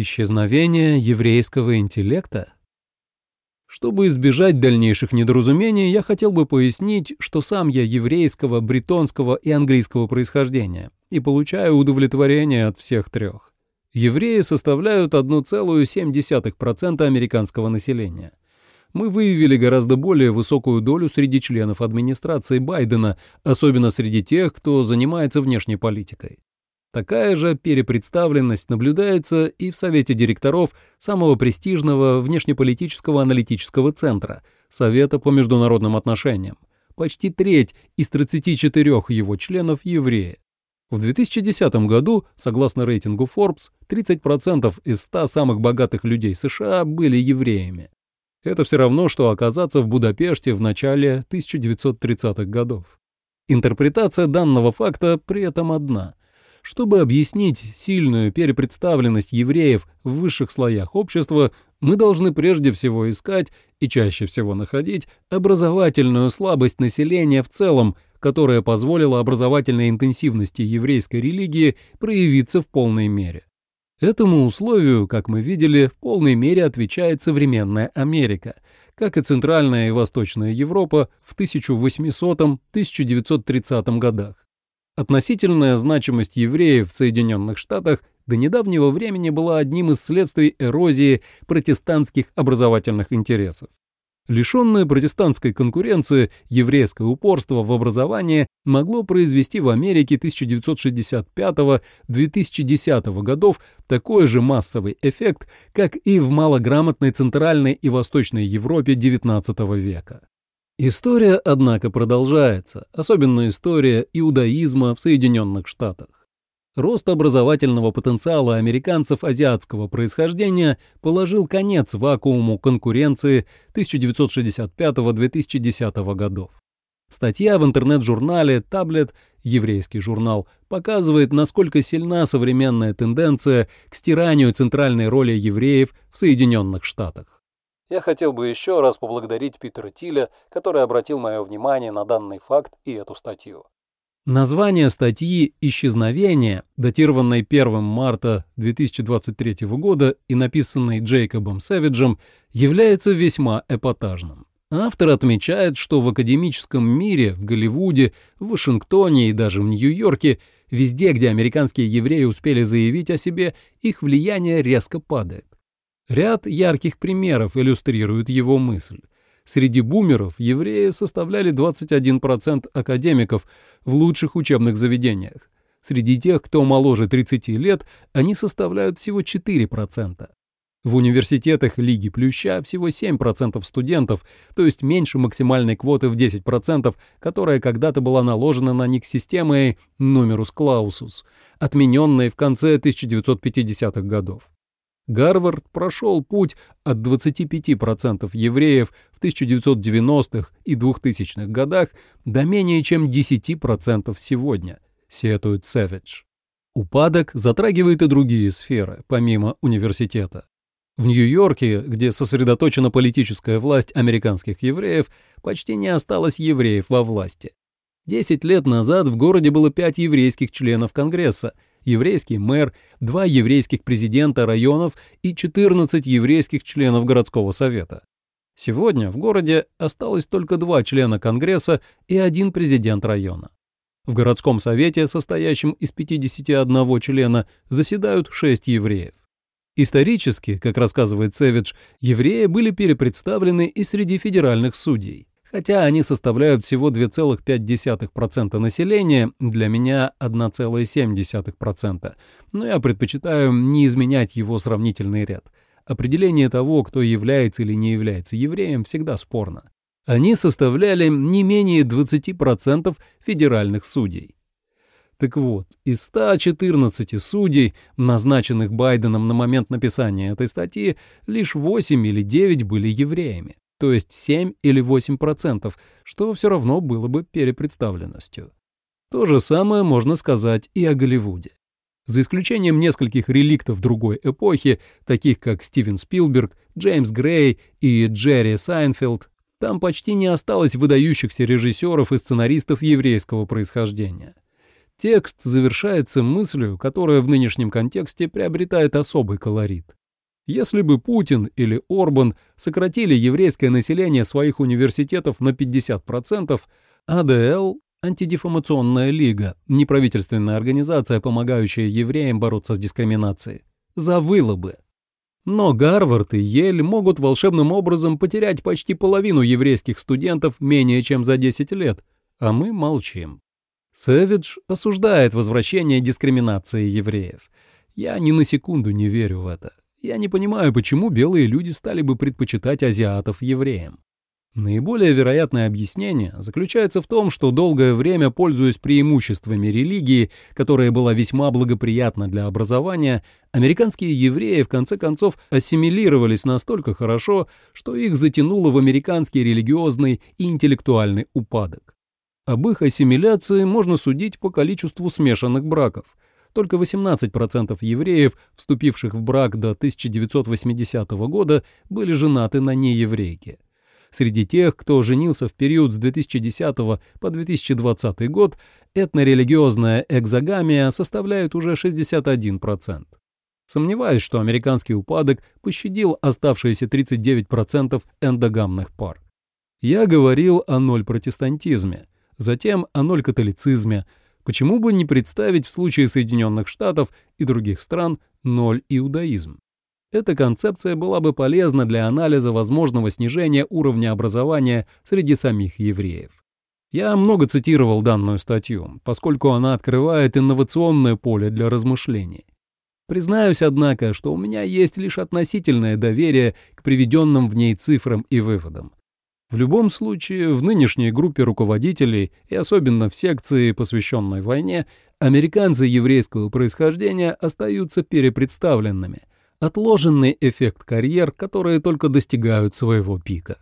Исчезновение еврейского интеллекта? Чтобы избежать дальнейших недоразумений, я хотел бы пояснить, что сам я еврейского, бретонского и английского происхождения и получаю удовлетворение от всех трех. Евреи составляют 1,7% американского населения. Мы выявили гораздо более высокую долю среди членов администрации Байдена, особенно среди тех, кто занимается внешней политикой. Такая же перепредставленность наблюдается и в Совете директоров самого престижного внешнеполитического аналитического центра Совета по международным отношениям. Почти треть из 34 его членов – евреи. В 2010 году, согласно рейтингу Forbes, 30% из 100 самых богатых людей США были евреями. Это все равно, что оказаться в Будапеште в начале 1930-х годов. Интерпретация данного факта при этом одна – чтобы объяснить сильную перепредставленность евреев в высших слоях общества, мы должны прежде всего искать и чаще всего находить образовательную слабость населения в целом, которая позволила образовательной интенсивности еврейской религии проявиться в полной мере. Этому условию, как мы видели, в полной мере отвечает современная Америка, как и Центральная и Восточная Европа в 1800-1930 годах. Относительная значимость евреев в Соединенных Штатах до недавнего времени была одним из следствий эрозии протестантских образовательных интересов. Лишенное протестантской конкуренции, еврейское упорство в образовании могло произвести в Америке 1965-2010 годов такой же массовый эффект, как и в малограмотной Центральной и Восточной Европе XIX века. История, однако, продолжается, особенно история иудаизма в Соединенных Штатах. Рост образовательного потенциала американцев азиатского происхождения положил конец вакууму конкуренции 1965-2010 годов. Статья в интернет-журнале «Таблет», еврейский журнал, показывает, насколько сильна современная тенденция к стиранию центральной роли евреев в Соединенных Штатах. Я хотел бы еще раз поблагодарить Питера Тиля, который обратил мое внимание на данный факт и эту статью. Название статьи «Исчезновение», датированной 1 марта 2023 года и написанной Джейкобом Сэвиджем, является весьма эпатажным. Автор отмечает, что в академическом мире, в Голливуде, в Вашингтоне и даже в Нью-Йорке, везде, где американские евреи успели заявить о себе, их влияние резко падает. Ряд ярких примеров иллюстрирует его мысль. Среди бумеров евреи составляли 21% академиков в лучших учебных заведениях. Среди тех, кто моложе 30 лет, они составляют всего 4%. В университетах Лиги Плюща всего 7% студентов, то есть меньше максимальной квоты в 10%, которая когда-то была наложена на них системой Numerus Clausus, отмененной в конце 1950-х годов. Гарвард прошел путь от 25% евреев в 1990-х и 2000-х годах до менее чем 10% сегодня, сетует Сэвидж. Упадок затрагивает и другие сферы, помимо университета. В Нью-Йорке, где сосредоточена политическая власть американских евреев, почти не осталось евреев во власти. Десять лет назад в городе было пять еврейских членов Конгресса – еврейский мэр, два еврейских президента районов и 14 еврейских членов городского совета. Сегодня в городе осталось только два члена Конгресса и один президент района. В городском совете, состоящем из 51 члена, заседают шесть евреев. Исторически, как рассказывает Севидж, евреи были перепредставлены и среди федеральных судей. Хотя они составляют всего 2,5% населения, для меня 1,7%, но я предпочитаю не изменять его сравнительный ряд. Определение того, кто является или не является евреем, всегда спорно. Они составляли не менее 20% федеральных судей. Так вот, из 114 судей, назначенных Байденом на момент написания этой статьи, лишь 8 или 9 были евреями то есть 7 или 8%, что все равно было бы перепредставленностью. То же самое можно сказать и о Голливуде. За исключением нескольких реликтов другой эпохи, таких как Стивен Спилберг, Джеймс Грей и Джерри Сайнфилд, там почти не осталось выдающихся режиссеров и сценаристов еврейского происхождения. Текст завершается мыслью, которая в нынешнем контексте приобретает особый колорит. Если бы Путин или Орбан сократили еврейское население своих университетов на 50%, АДЛ Антидефамационная лига, неправительственная организация, помогающая евреям бороться с дискриминацией, завыла бы. Но Гарвард и Ель могут волшебным образом потерять почти половину еврейских студентов менее чем за 10 лет, а мы молчим. Сэвидж осуждает возвращение дискриминации евреев. Я ни на секунду не верю в это. Я не понимаю, почему белые люди стали бы предпочитать азиатов евреям. Наиболее вероятное объяснение заключается в том, что долгое время, пользуясь преимуществами религии, которая была весьма благоприятна для образования, американские евреи в конце концов ассимилировались настолько хорошо, что их затянуло в американский религиозный и интеллектуальный упадок. Об их ассимиляции можно судить по количеству смешанных браков. Только 18% евреев, вступивших в брак до 1980 года, были женаты на нееврейке. Среди тех, кто женился в период с 2010 по 2020 год, этнорелигиозная экзогамия составляет уже 61%. Сомневаюсь, что американский упадок пощадил оставшиеся 39% эндогамных пар. Я говорил о ноль-протестантизме, затем о ноль-католицизме. Почему бы не представить в случае Соединенных Штатов и других стран ноль-иудаизм? Эта концепция была бы полезна для анализа возможного снижения уровня образования среди самих евреев. Я много цитировал данную статью, поскольку она открывает инновационное поле для размышлений. Признаюсь, однако, что у меня есть лишь относительное доверие к приведенным в ней цифрам и выводам. В любом случае, в нынешней группе руководителей и особенно в секции, посвященной войне, американцы еврейского происхождения остаются перепредставленными – отложенный эффект карьер, которые только достигают своего пика.